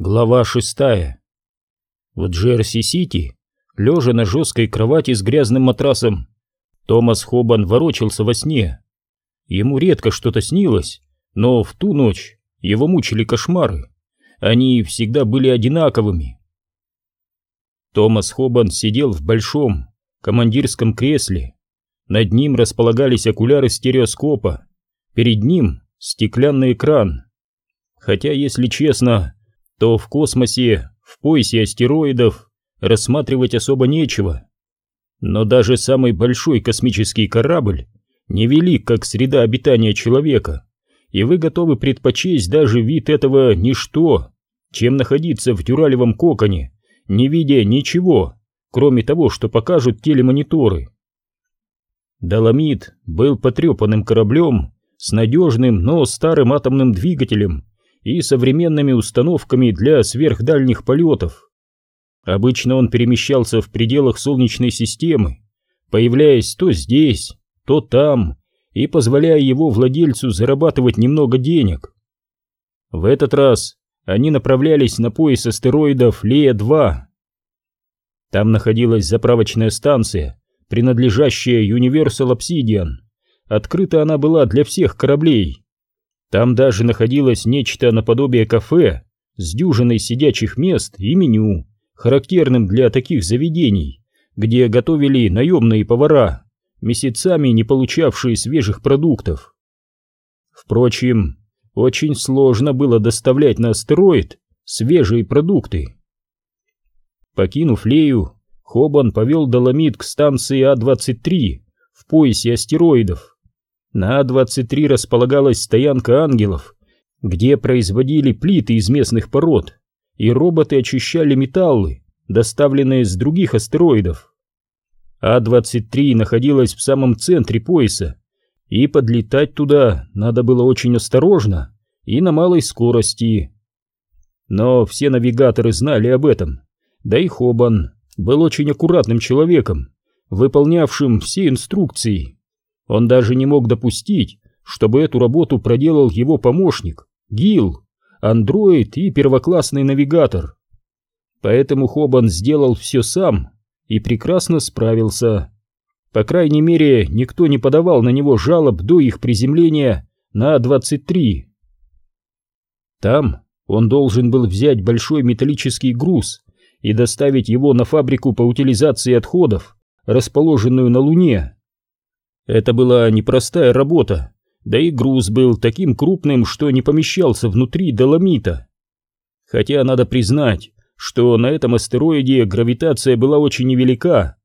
Глава шестая. В Джерси-Сити, лежа на жесткой кровати с грязным матрасом, Томас Хобан ворочался во сне. Ему редко что-то снилось, но в ту ночь его мучили кошмары. Они всегда были одинаковыми. Томас Хобан сидел в большом командирском кресле. Над ним располагались окуляры стереоскопа. Перед ним стеклянный экран. Хотя, если честно, то в космосе, в поясе астероидов, рассматривать особо нечего. Но даже самый большой космический корабль невелик, как среда обитания человека, и вы готовы предпочесть даже вид этого ничто, чем находиться в дюралевом коконе, не видя ничего, кроме того, что покажут телемониторы. Доломит был потрепанным кораблем с надежным, но старым атомным двигателем, и современными установками для сверхдальних полетов. Обычно он перемещался в пределах Солнечной системы, появляясь то здесь, то там, и позволяя его владельцу зарабатывать немного денег. В этот раз они направлялись на пояс астероидов Лея-2. Там находилась заправочная станция, принадлежащая Universal Obsidian. Открыта она была для всех кораблей, там даже находилось нечто наподобие кафе с дюжиной сидячих мест и меню, характерным для таких заведений, где готовили наемные повара, месяцами не получавшие свежих продуктов. Впрочем, очень сложно было доставлять на астероид свежие продукты. Покинув Лею, Хобан повел Доломит к станции А-23 в поясе астероидов. На А-23 располагалась стоянка ангелов, где производили плиты из местных пород, и роботы очищали металлы, доставленные с других астероидов. А-23 находилась в самом центре пояса, и подлетать туда надо было очень осторожно и на малой скорости. Но все навигаторы знали об этом, да и Хобан был очень аккуратным человеком, выполнявшим все инструкции. Он даже не мог допустить, чтобы эту работу проделал его помощник, Гил, андроид и первоклассный навигатор. Поэтому Хобан сделал все сам и прекрасно справился. По крайней мере, никто не подавал на него жалоб до их приземления на 23. Там он должен был взять большой металлический груз и доставить его на фабрику по утилизации отходов, расположенную на Луне. Это была непростая работа, да и груз был таким крупным, что не помещался внутри доломита. Хотя надо признать, что на этом астероиде гравитация была очень невелика,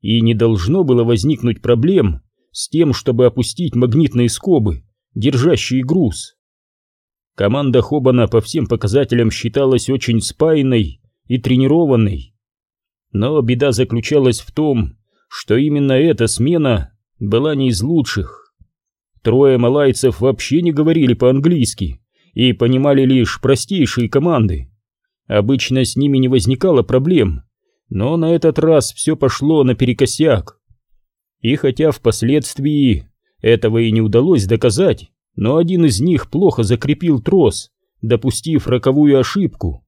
и не должно было возникнуть проблем с тем, чтобы опустить магнитные скобы, держащие груз. Команда Хобана по всем показателям считалась очень спаянной и тренированной. Но беда заключалась в том, что именно эта смена была не из лучших. Трое малайцев вообще не говорили по-английски и понимали лишь простейшие команды. Обычно с ними не возникало проблем, но на этот раз все пошло наперекосяк. И хотя впоследствии этого и не удалось доказать, но один из них плохо закрепил трос, допустив роковую ошибку.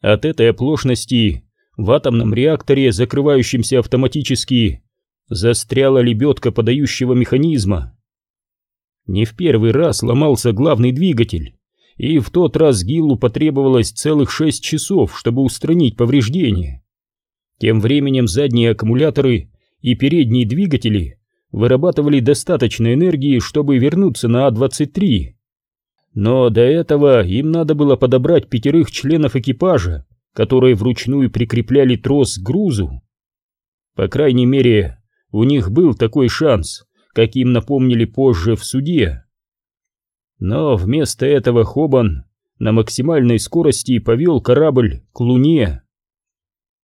От этой оплошности в атомном реакторе, закрывающемся автоматически, застряла лебедка подающего механизма. Не в первый раз ломался главный двигатель, и в тот раз Гиллу потребовалось целых шесть часов, чтобы устранить повреждения. Тем временем задние аккумуляторы и передние двигатели вырабатывали достаточно энергии, чтобы вернуться на А-23. Но до этого им надо было подобрать пятерых членов экипажа, которые вручную прикрепляли трос к грузу. По крайней мере, у них был такой шанс, каким напомнили позже в суде. Но вместо этого Хобан на максимальной скорости повел корабль к Луне.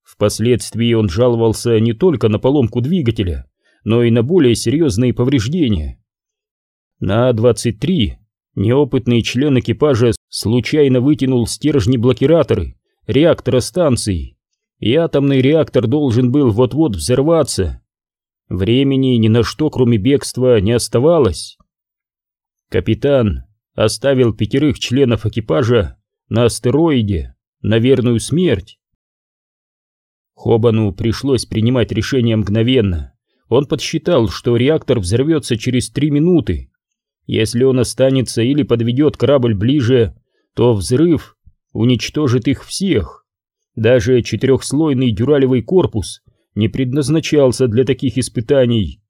Впоследствии он жаловался не только на поломку двигателя, но и на более серьезные повреждения. На А-23 неопытный член экипажа случайно вытянул стержни-блокираторы реактора станции, и атомный реактор должен был вот-вот взорваться. Времени ни на что, кроме бегства, не оставалось. Капитан оставил пятерых членов экипажа на астероиде. на верную смерть. Хобану пришлось принимать решение мгновенно. Он подсчитал, что реактор взорвется через три минуты. Если он останется или подведет корабль ближе, то взрыв уничтожит их всех. Даже четырехслойный дюралевый корпус не предназначался для таких испытаний.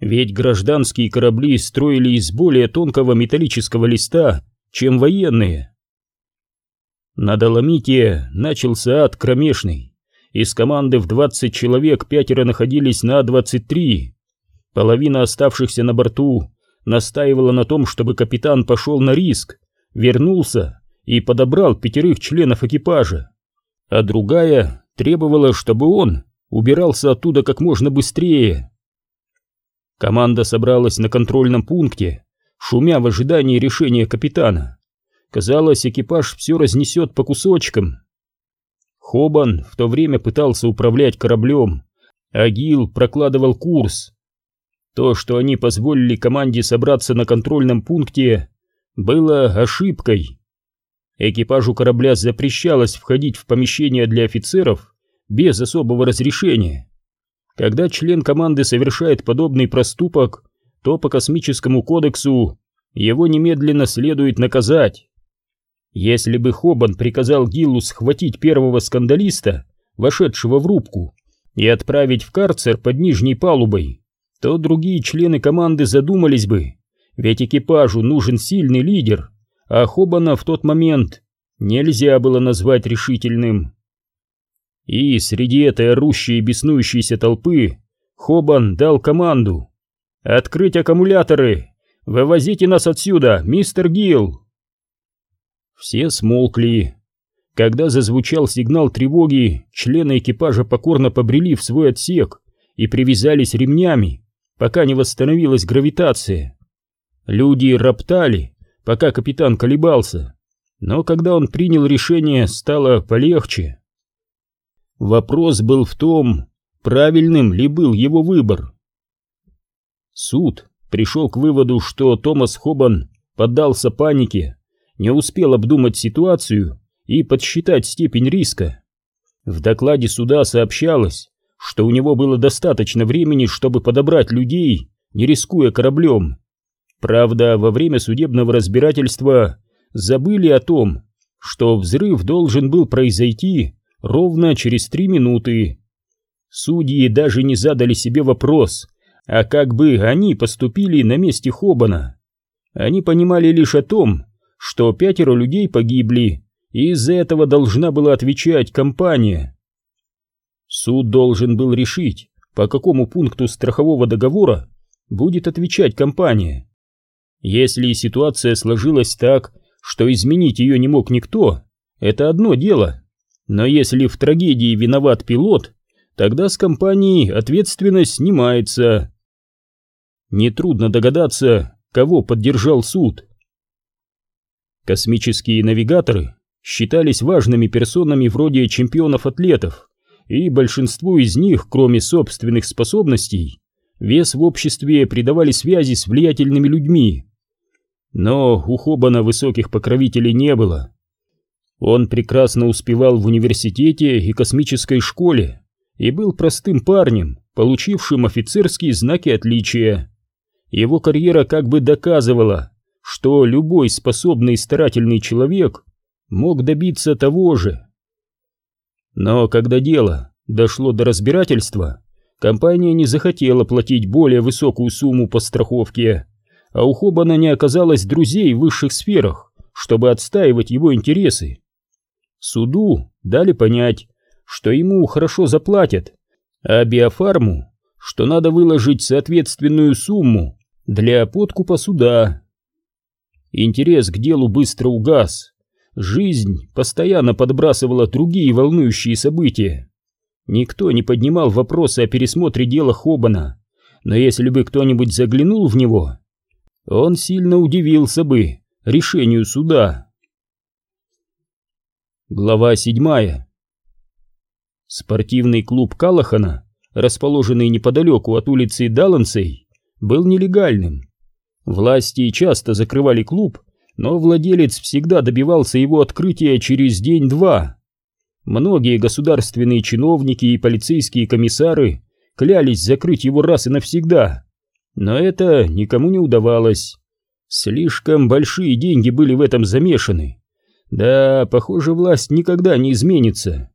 Ведь гражданские корабли строили из более тонкого металлического листа, чем военные. На Доломите начался ад кромешный. Из команды в 20 человек пятеро находились на 23. Половина оставшихся на борту настаивала на том, чтобы капитан пошел на риск, вернулся и подобрал пятерых членов экипажа, а другая требовала, чтобы он убирался оттуда как можно быстрее. Команда собралась на контрольном пункте, шумя в ожидании решения капитана. Казалось, экипаж все разнесет по кусочкам. Хобан в то время пытался управлять кораблем, а Гил прокладывал курс. То, что они позволили команде собраться на контрольном пункте, было ошибкой. Экипажу корабля запрещалось входить в помещение для офицеров без особого разрешения. Когда член команды совершает подобный проступок, то по космическому кодексу его немедленно следует наказать. Если бы Хобан приказал Гиллу схватить первого скандалиста, вошедшего в рубку, и отправить в карцер под нижней палубой, то другие члены команды задумались бы, ведь экипажу нужен сильный лидер, а Хобана в тот момент нельзя было назвать решительным. И среди этой орущей и беснующейся толпы Хобан дал команду «Открыть аккумуляторы! Вывозите нас отсюда, мистер Гилл!» Все смолкли. Когда зазвучал сигнал тревоги, члены экипажа покорно побрели в свой отсек и привязались ремнями, пока не восстановилась гравитация. Люди роптали, пока капитан колебался, но когда он принял решение, стало полегче. Вопрос был в том, правильным ли был его выбор. Суд пришел к выводу, что Томас Хобан поддался панике, не успел обдумать ситуацию и подсчитать степень риска. В докладе суда сообщалось, что у него было достаточно времени, чтобы подобрать людей, не рискуя кораблем. Правда, во время судебного разбирательства забыли о том, что взрыв должен был произойти ровно через три минуты. Судьи даже не задали себе вопрос, а как бы они поступили на месте Хобана. Они понимали лишь о том, что пятеро людей погибли, и из-за этого должна была отвечать компания. Суд должен был решить, по какому пункту страхового договора будет отвечать компания. Если ситуация сложилась так, что изменить ее не мог никто, это одно дело. Но если в трагедии виноват пилот, тогда с компании ответственность снимается. Нетрудно догадаться, кого поддержал суд. Космические навигаторы считались важными персонами вроде чемпионов-атлетов, и большинству из них, кроме собственных способностей, вес в обществе придавали связи с влиятельными людьми. Но у Хобана высоких покровителей не было. Он прекрасно успевал в университете и космической школе и был простым парнем, получившим офицерские знаки отличия. Его карьера как бы доказывала, что любой способный и старательный человек мог добиться того же. Но когда дело дошло до разбирательства, компания не захотела платить более высокую сумму по страховке, а у Хобана не оказалось друзей в высших сферах, чтобы отстаивать его интересы. Суду дали понять, что ему хорошо заплатят, а биофарму, что надо выложить соответственную сумму для подкупа суда. Интерес к делу быстро угас. Жизнь постоянно подбрасывала другие волнующие события. Никто не поднимал вопросы о пересмотре дела Хобана, но если бы кто-нибудь заглянул в него, он сильно удивился бы решению суда. Глава седьмая. Спортивный клуб Калахана, расположенный неподалеку от улицы Даллансей, был нелегальным. Власти часто закрывали клуб, но владелец всегда добивался его открытия через день-два. Многие государственные чиновники и полицейские комиссары клялись закрыть его раз и навсегда, но это никому не удавалось. Слишком большие деньги были в этом замешаны. Да, похоже, власть никогда не изменится.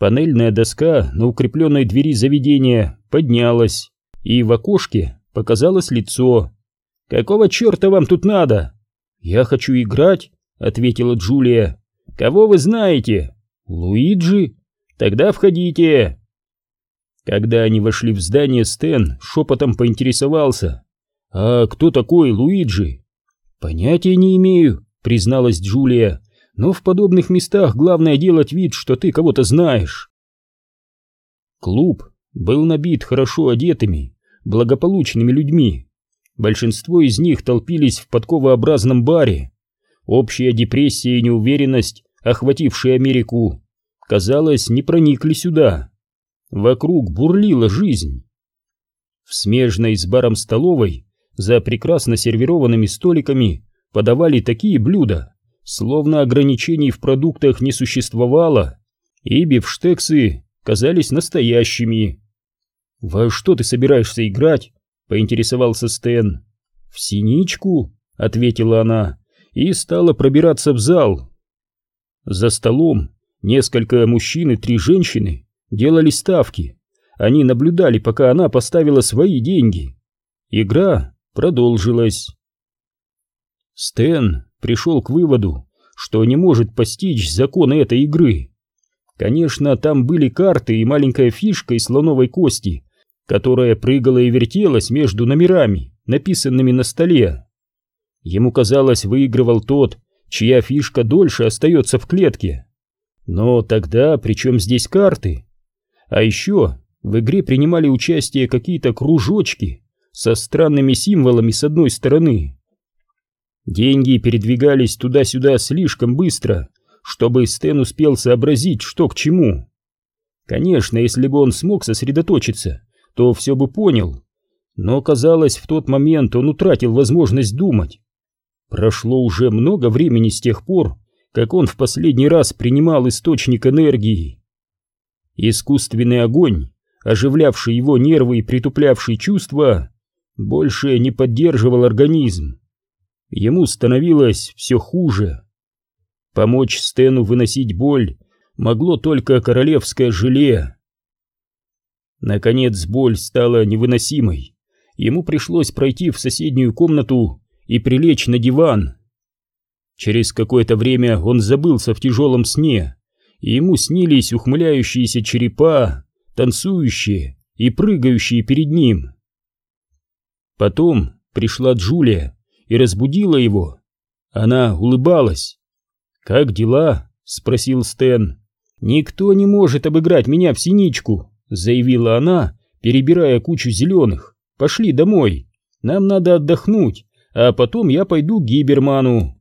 Панельная доска на укрепленной двери заведения поднялась, и в окошке показалось лицо. «Какого черта вам тут надо?» «Я хочу играть», — ответила Джулия. «Кого вы знаете?» «Луиджи?» «Тогда входите». Когда они вошли в здание, Стэн шепотом поинтересовался. «А кто такой Луиджи?» «Понятия не имею», — призналась Джулия. «Но в подобных местах главное делать вид, что ты кого-то знаешь». Клуб был набит хорошо одетыми, благополучными людьми. Большинство из них толпились в подковообразном баре. Общая депрессия и неуверенность, охватившие Америку, казалось, не проникли сюда. Вокруг бурлила жизнь. В смежной с баром-столовой за прекрасно сервированными столиками подавали такие блюда, словно ограничений в продуктах не существовало, и бифштексы казались настоящими. «Во что ты собираешься играть?» — поинтересовался Стэн. «В синичку», — ответила она, и стала пробираться в зал. За столом несколько мужчин и три женщины делали ставки. Они наблюдали, пока она поставила свои деньги. Игра продолжилась. Стэн пришел к выводу, что не может постичь законы этой игры. Конечно, там были карты и маленькая фишка из слоновой кости, которая прыгала и вертелась между номерами, написанными на столе. Ему казалось, выигрывал тот, чья фишка дольше остается в клетке. Но тогда при чем здесь карты? А еще в игре принимали участие какие-то кружочки со странными символами с одной стороны. Деньги передвигались туда-сюда слишком быстро, чтобы Стэн успел сообразить, что к чему. Конечно, если бы он смог сосредоточиться, то все бы понял. Но, казалось, в тот момент он утратил возможность думать. Прошло уже много времени с тех пор, как он в последний раз принимал источник энергии. Искусственный огонь, оживлявший его нервы и притуплявший чувства, больше не поддерживал организм. Ему становилось все хуже. Помочь Стэну выносить боль могло только королевское желе. Наконец боль стала невыносимой. Ему пришлось пройти в соседнюю комнату и прилечь на диван. Через какое-то время он забылся в тяжелом сне, и ему снились ухмыляющиеся черепа, танцующие и прыгающие перед ним. Потом пришла Джулия и разбудила его. Она улыбалась. «Как дела?» — спросил Стэн. «Никто не может обыграть меня в синичку», — заявила она, перебирая кучу зеленых. «Пошли домой. Нам надо отдохнуть, а потом я пойду к Гиберману».